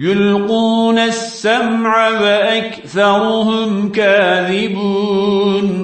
يلقون السمع وأكثرهم كاذبون